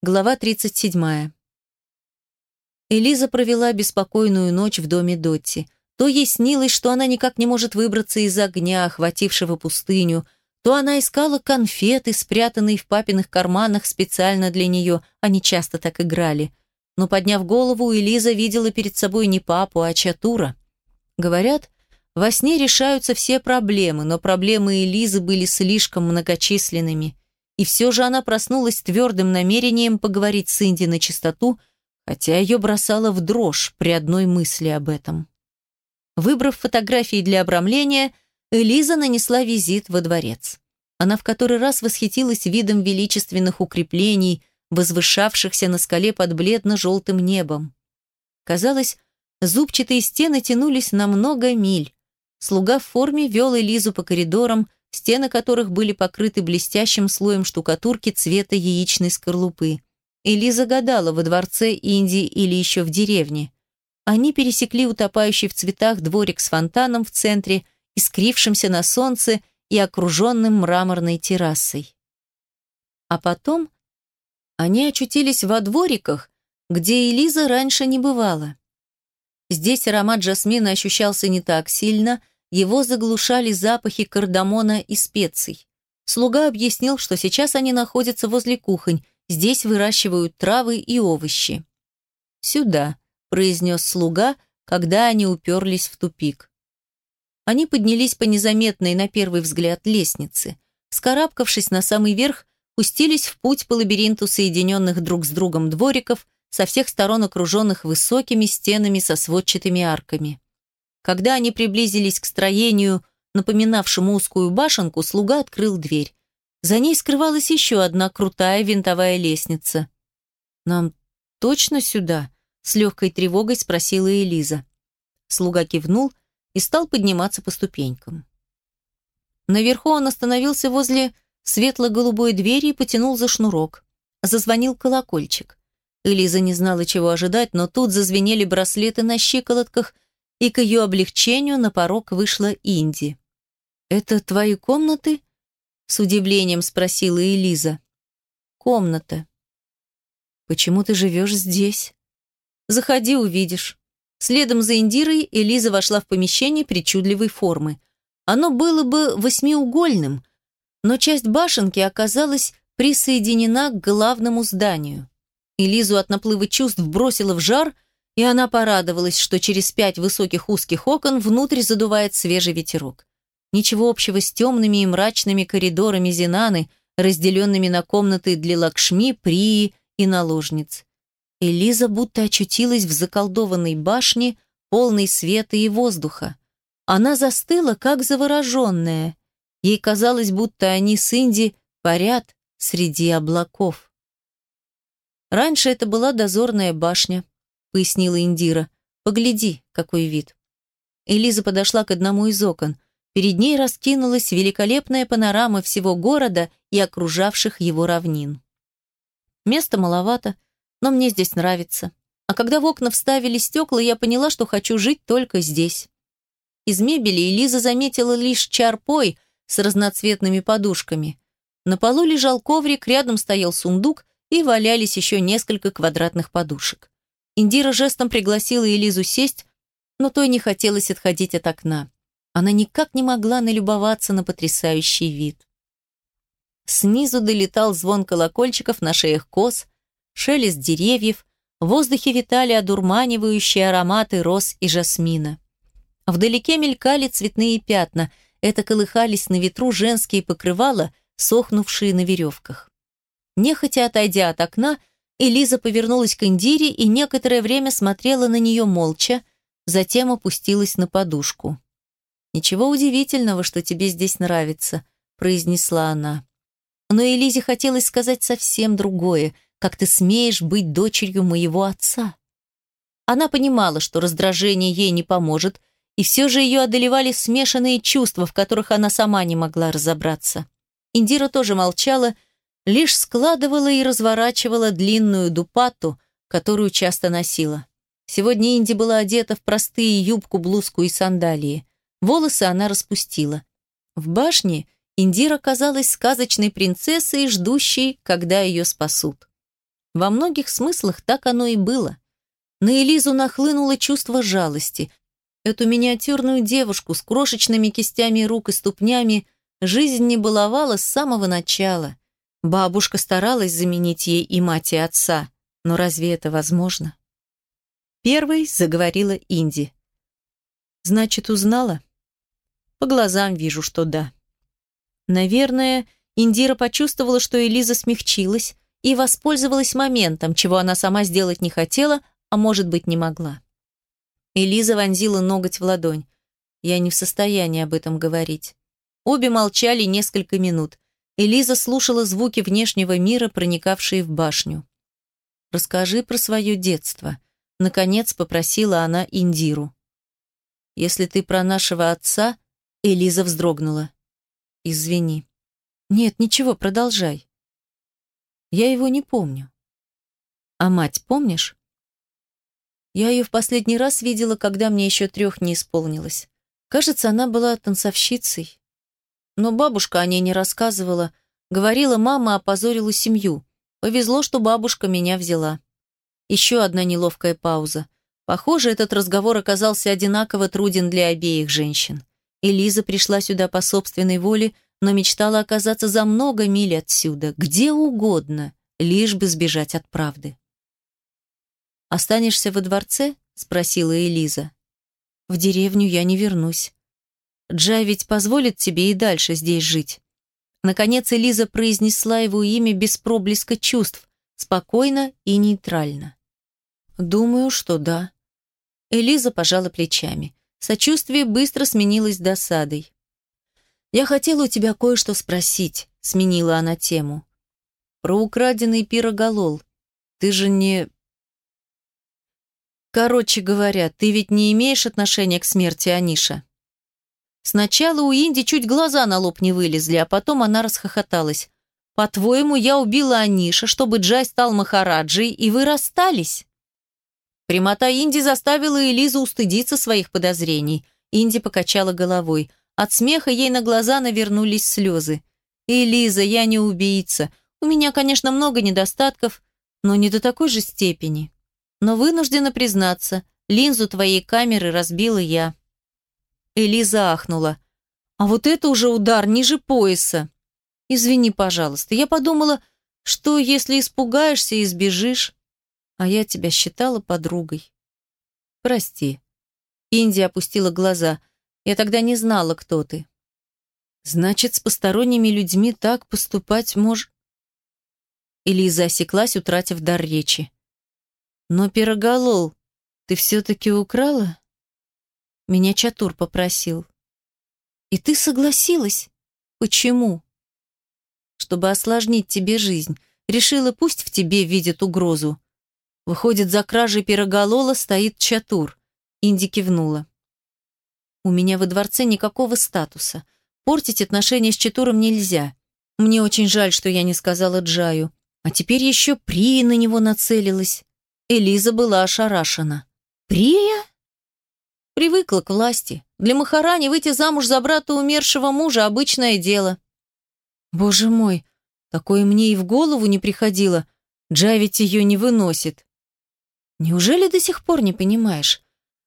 Глава 37. Элиза провела беспокойную ночь в доме Дотти. То ей снилось, что она никак не может выбраться из огня, охватившего пустыню, то она искала конфеты, спрятанные в папиных карманах специально для нее, они часто так играли. Но, подняв голову, Элиза видела перед собой не папу, а Чатура. Говорят, во сне решаются все проблемы, но проблемы Элизы были слишком многочисленными – и все же она проснулась твердым намерением поговорить с Инди на чистоту, хотя ее бросало в дрожь при одной мысли об этом. Выбрав фотографии для обрамления, Элиза нанесла визит во дворец. Она в который раз восхитилась видом величественных укреплений, возвышавшихся на скале под бледно-желтым небом. Казалось, зубчатые стены тянулись на много миль. Слуга в форме вел Элизу по коридорам, стены которых были покрыты блестящим слоем штукатурки цвета яичной скорлупы. Элиза гадала, во дворце Индии или еще в деревне. Они пересекли утопающий в цветах дворик с фонтаном в центре, искрившимся на солнце и окруженным мраморной террасой. А потом они очутились во двориках, где Элиза раньше не бывала. Здесь аромат жасмина ощущался не так сильно, его заглушали запахи кардамона и специй. Слуга объяснил, что сейчас они находятся возле кухонь, здесь выращивают травы и овощи. «Сюда», — произнес слуга, когда они уперлись в тупик. Они поднялись по незаметной, на первый взгляд, лестнице. Скарабкавшись на самый верх, пустились в путь по лабиринту соединенных друг с другом двориков, со всех сторон окруженных высокими стенами со сводчатыми арками. Когда они приблизились к строению, напоминавшему узкую башенку, слуга открыл дверь. За ней скрывалась еще одна крутая винтовая лестница. «Нам точно сюда?» — с легкой тревогой спросила Элиза. Слуга кивнул и стал подниматься по ступенькам. Наверху он остановился возле светло-голубой двери и потянул за шнурок. Зазвонил колокольчик. Элиза не знала, чего ожидать, но тут зазвенели браслеты на щиколотках — и к ее облегчению на порог вышла Инди. «Это твои комнаты?» — с удивлением спросила Элиза. «Комната». «Почему ты живешь здесь?» «Заходи, увидишь». Следом за Индирой Элиза вошла в помещение причудливой формы. Оно было бы восьмиугольным, но часть башенки оказалась присоединена к главному зданию. Элизу от наплыва чувств бросила в жар — и она порадовалась, что через пять высоких узких окон внутрь задувает свежий ветерок. Ничего общего с темными и мрачными коридорами Зинаны, разделенными на комнаты для Лакшми, Прии и наложниц. Элиза будто очутилась в заколдованной башне, полной света и воздуха. Она застыла, как завороженная. Ей казалось, будто они с Инди парят среди облаков. Раньше это была дозорная башня, — пояснила Индира. «Погляди, какой вид». Элиза подошла к одному из окон. Перед ней раскинулась великолепная панорама всего города и окружавших его равнин. Места маловато, но мне здесь нравится. А когда в окна вставили стекла, я поняла, что хочу жить только здесь. Из мебели Элиза заметила лишь чарпой с разноцветными подушками. На полу лежал коврик, рядом стоял сундук и валялись еще несколько квадратных подушек. Индира жестом пригласила Элизу сесть, но той не хотелось отходить от окна. Она никак не могла налюбоваться на потрясающий вид. Снизу долетал звон колокольчиков на шеях коз, шелест деревьев, в воздухе витали одурманивающие ароматы роз и жасмина. Вдалеке мелькали цветные пятна, это колыхались на ветру женские покрывала, сохнувшие на веревках. Нехотя отойдя от окна, Элиза повернулась к Индире и некоторое время смотрела на нее молча, затем опустилась на подушку. «Ничего удивительного, что тебе здесь нравится», — произнесла она. Но Элизе хотелось сказать совсем другое, как ты смеешь быть дочерью моего отца. Она понимала, что раздражение ей не поможет, и все же ее одолевали смешанные чувства, в которых она сама не могла разобраться. Индира тоже молчала, — лишь складывала и разворачивала длинную дупату, которую часто носила. Сегодня Инди была одета в простые юбку, блузку и сандалии. Волосы она распустила. В башне Индира казалась сказочной принцессой, ждущей, когда ее спасут. Во многих смыслах так оно и было. На Элизу нахлынуло чувство жалости. Эту миниатюрную девушку с крошечными кистями рук и ступнями жизнь не баловала с самого начала. Бабушка старалась заменить ей и мать, и отца. Но разве это возможно? Первой заговорила Инди. «Значит, узнала?» «По глазам вижу, что да». Наверное, Индира почувствовала, что Элиза смягчилась и воспользовалась моментом, чего она сама сделать не хотела, а может быть не могла. Элиза вонзила ноготь в ладонь. Я не в состоянии об этом говорить. Обе молчали несколько минут. Элиза слушала звуки внешнего мира, проникавшие в башню. «Расскажи про свое детство», — наконец попросила она Индиру. «Если ты про нашего отца...» — Элиза вздрогнула. «Извини». «Нет, ничего, продолжай». «Я его не помню». «А мать помнишь?» Я ее в последний раз видела, когда мне еще трех не исполнилось. Кажется, она была танцовщицей. Но бабушка о ней не рассказывала. Говорила, мама опозорила семью. Повезло, что бабушка меня взяла. Еще одна неловкая пауза. Похоже, этот разговор оказался одинаково труден для обеих женщин. Элиза пришла сюда по собственной воле, но мечтала оказаться за много миль отсюда, где угодно, лишь бы сбежать от правды. «Останешься во дворце?» — спросила Элиза. «В деревню я не вернусь. Джай ведь позволит тебе и дальше здесь жить». Наконец Элиза произнесла его имя без проблеска чувств, спокойно и нейтрально. «Думаю, что да». Элиза пожала плечами. Сочувствие быстро сменилось досадой. «Я хотела у тебя кое-что спросить», — сменила она тему. «Про украденный пироголол. Ты же не...» «Короче говоря, ты ведь не имеешь отношения к смерти Аниша?» Сначала у Инди чуть глаза на лоб не вылезли, а потом она расхохоталась. «По-твоему, я убила Аниша, чтобы Джай стал Махараджей, и вы расстались?» Прямота Инди заставила Элизу устыдиться своих подозрений. Инди покачала головой. От смеха ей на глаза навернулись слезы. «Элиза, я не убийца. У меня, конечно, много недостатков, но не до такой же степени. Но вынуждена признаться, линзу твоей камеры разбила я». Элиза ахнула. «А вот это уже удар ниже пояса. Извини, пожалуйста, я подумала, что если испугаешься и сбежишь, а я тебя считала подругой. Прости». Инди опустила глаза. «Я тогда не знала, кто ты». «Значит, с посторонними людьми так поступать мож...» Элиза осеклась, утратив дар речи. «Но пироголол ты все-таки украла?» Меня Чатур попросил. И ты согласилась? Почему? Чтобы осложнить тебе жизнь. Решила, пусть в тебе видят угрозу. Выходит, за кражей пироголола стоит Чатур. Инди кивнула. У меня во дворце никакого статуса. Портить отношения с Чатуром нельзя. Мне очень жаль, что я не сказала Джаю. А теперь еще Прия на него нацелилась. Элиза была ошарашена. «Прия?» Привыкла к власти. Для Махарани выйти замуж за брата умершего мужа – обычное дело. Боже мой, такое мне и в голову не приходило. Джай ведь ее не выносит. Неужели до сих пор не понимаешь?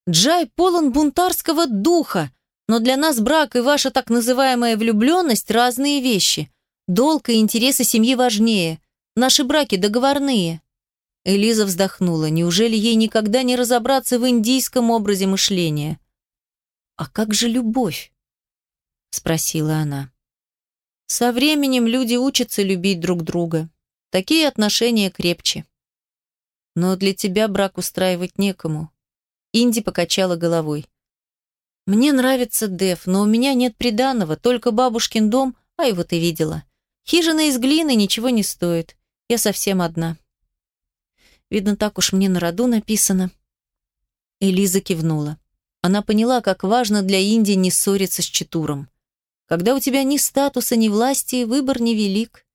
Джай полон бунтарского духа, но для нас брак и ваша так называемая влюбленность – разные вещи. Долг и интересы семьи важнее. Наши браки договорные. Элиза вздохнула. Неужели ей никогда не разобраться в индийском образе мышления? «А как же любовь?» — спросила она. «Со временем люди учатся любить друг друга. Такие отношения крепче. Но для тебя брак устраивать некому». Инди покачала головой. «Мне нравится Дев, но у меня нет приданого, только бабушкин дом, а его ты видела. Хижина из глины ничего не стоит. Я совсем одна». Видно, так уж мне на роду написано. Элиза кивнула. Она поняла, как важно для Индии не ссориться с Читуром. Когда у тебя ни статуса, ни власти, выбор невелик.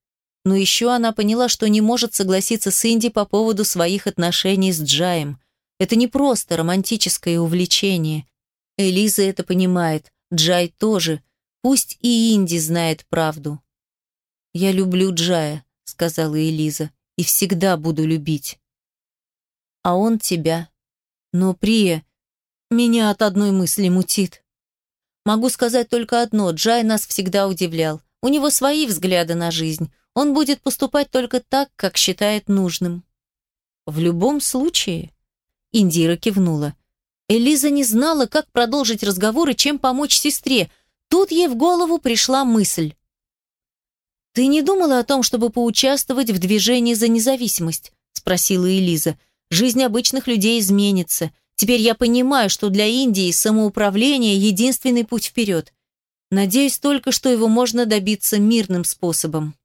Но еще она поняла, что не может согласиться с Инди по поводу своих отношений с Джаем. Это не просто романтическое увлечение. Элиза это понимает, Джай тоже. Пусть и Инди знает правду. «Я люблю Джая», — сказала Элиза, и всегда буду любить. А он тебя. Но, Прия, меня от одной мысли мутит. Могу сказать только одно, Джай нас всегда удивлял. У него свои взгляды на жизнь. Он будет поступать только так, как считает нужным. В любом случае, Индира кивнула. Элиза не знала, как продолжить разговор и чем помочь сестре. Тут ей в голову пришла мысль. «Ты не думала о том, чтобы поучаствовать в движении за независимость?» – спросила Элиза. «Жизнь обычных людей изменится. Теперь я понимаю, что для Индии самоуправление – единственный путь вперед. Надеюсь только, что его можно добиться мирным способом».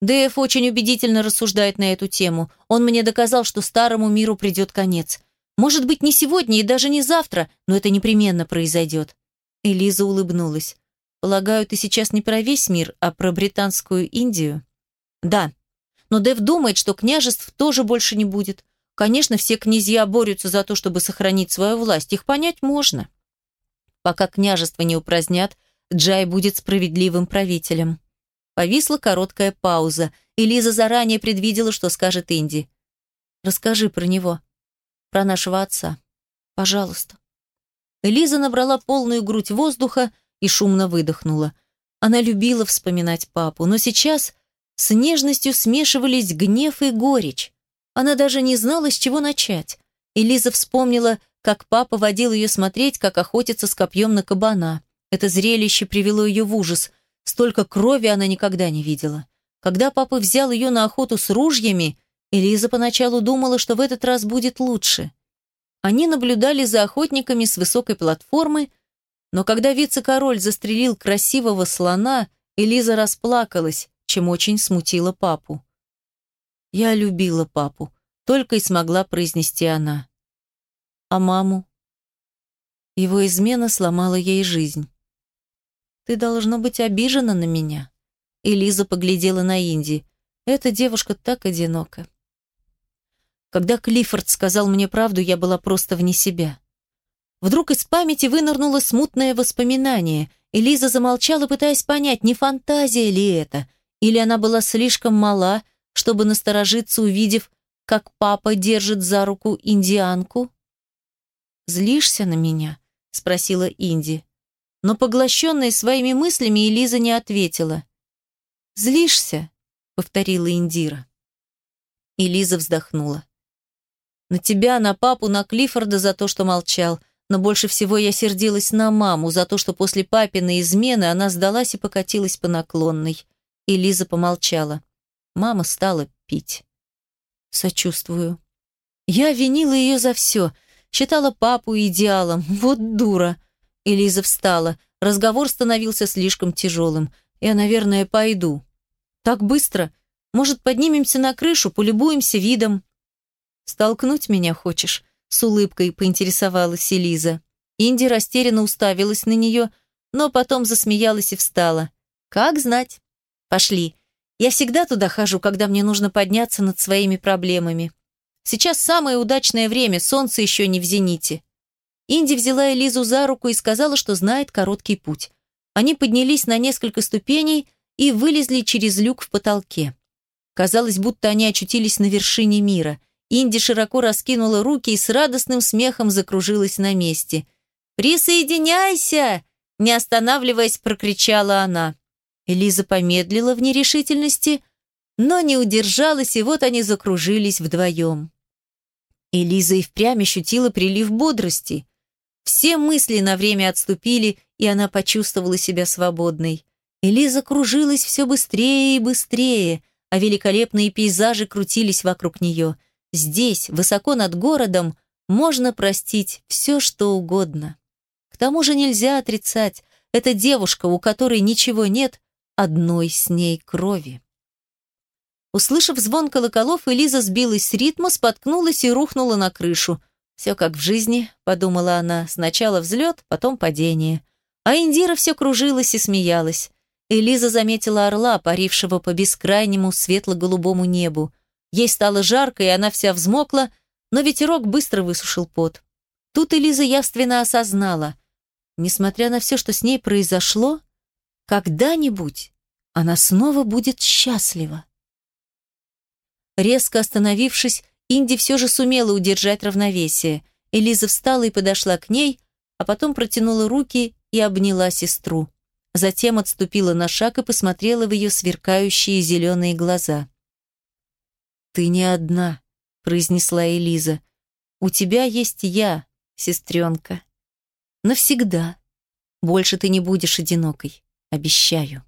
Дэйв очень убедительно рассуждает на эту тему. Он мне доказал, что старому миру придет конец. Может быть, не сегодня и даже не завтра, но это непременно произойдет. Элиза улыбнулась. Полагаю, ты сейчас не про весь мир, а про британскую Индию? Да. Но Дэв думает, что княжеств тоже больше не будет. Конечно, все князья борются за то, чтобы сохранить свою власть. Их понять можно. Пока княжество не упразднят, Джай будет справедливым правителем. Повисла короткая пауза, и Лиза заранее предвидела, что скажет Инди. «Расскажи про него, про нашего отца. Пожалуйста». Лиза набрала полную грудь воздуха и шумно выдохнула. Она любила вспоминать папу, но сейчас с нежностью смешивались гнев и горечь. Она даже не знала, с чего начать. И вспомнила, как папа водил ее смотреть, как охотится с копьем на кабана. Это зрелище привело ее в ужас. Столько крови она никогда не видела. Когда папа взял ее на охоту с ружьями, Элиза поначалу думала, что в этот раз будет лучше. Они наблюдали за охотниками с высокой платформы, но когда вице-король застрелил красивого слона, Элиза расплакалась, чем очень смутила папу. «Я любила папу», — только и смогла произнести она. «А маму?» Его измена сломала ей жизнь. Ты должно быть обижена на меня. Элиза поглядела на Инди. Эта девушка так одинока. Когда Клиффорд сказал мне правду, я была просто вне себя. Вдруг из памяти вынырнуло смутное воспоминание. Элиза замолчала, пытаясь понять, не фантазия ли это, или она была слишком мала, чтобы насторожиться, увидев, как папа держит за руку индианку. «Злишься на меня?» — спросила Инди. Но поглощенная своими мыслями, Элиза не ответила. «Злишься?» — повторила Индира. Элиза вздохнула. «На тебя, на папу, на Клиффорда за то, что молчал. Но больше всего я сердилась на маму за то, что после папиной измены она сдалась и покатилась по наклонной». Элиза помолчала. Мама стала пить. «Сочувствую. Я винила ее за все. Считала папу идеалом. Вот дура. Элиза встала. Разговор становился слишком тяжелым. Я, наверное, пойду. Так быстро? Может, поднимемся на крышу, полюбуемся видом? Столкнуть меня хочешь? С улыбкой поинтересовалась Элиза. Инди растерянно уставилась на нее, но потом засмеялась и встала. Как знать. Пошли. Я всегда туда хожу, когда мне нужно подняться над своими проблемами. Сейчас самое удачное время, солнце еще не в зените. Инди взяла Элизу за руку и сказала, что знает короткий путь. Они поднялись на несколько ступеней и вылезли через люк в потолке. Казалось, будто они очутились на вершине мира. Инди широко раскинула руки и с радостным смехом закружилась на месте. «Присоединяйся!» Не останавливаясь, прокричала она. Элиза помедлила в нерешительности, но не удержалась, и вот они закружились вдвоем. Элиза и впрямь ощутила прилив бодрости. Все мысли на время отступили, и она почувствовала себя свободной. Элиза кружилась все быстрее и быстрее, а великолепные пейзажи крутились вокруг нее. Здесь, высоко над городом, можно простить все, что угодно. К тому же нельзя отрицать, эта девушка, у которой ничего нет, одной с ней крови. Услышав звон колоколов, Элиза сбилась с ритма, споткнулась и рухнула на крышу. «Все как в жизни», — подумала она. «Сначала взлет, потом падение». А Индира все кружилась и смеялась. Элиза заметила орла, парившего по бескрайнему светло-голубому небу. Ей стало жарко, и она вся взмокла, но ветерок быстро высушил пот. Тут Элиза явственно осознала. Несмотря на все, что с ней произошло, когда-нибудь она снова будет счастлива. Резко остановившись, Инди все же сумела удержать равновесие. Элиза встала и подошла к ней, а потом протянула руки и обняла сестру. Затем отступила на шаг и посмотрела в ее сверкающие зеленые глаза. «Ты не одна», — произнесла Элиза. «У тебя есть я, сестренка. Навсегда. Больше ты не будешь одинокой, обещаю».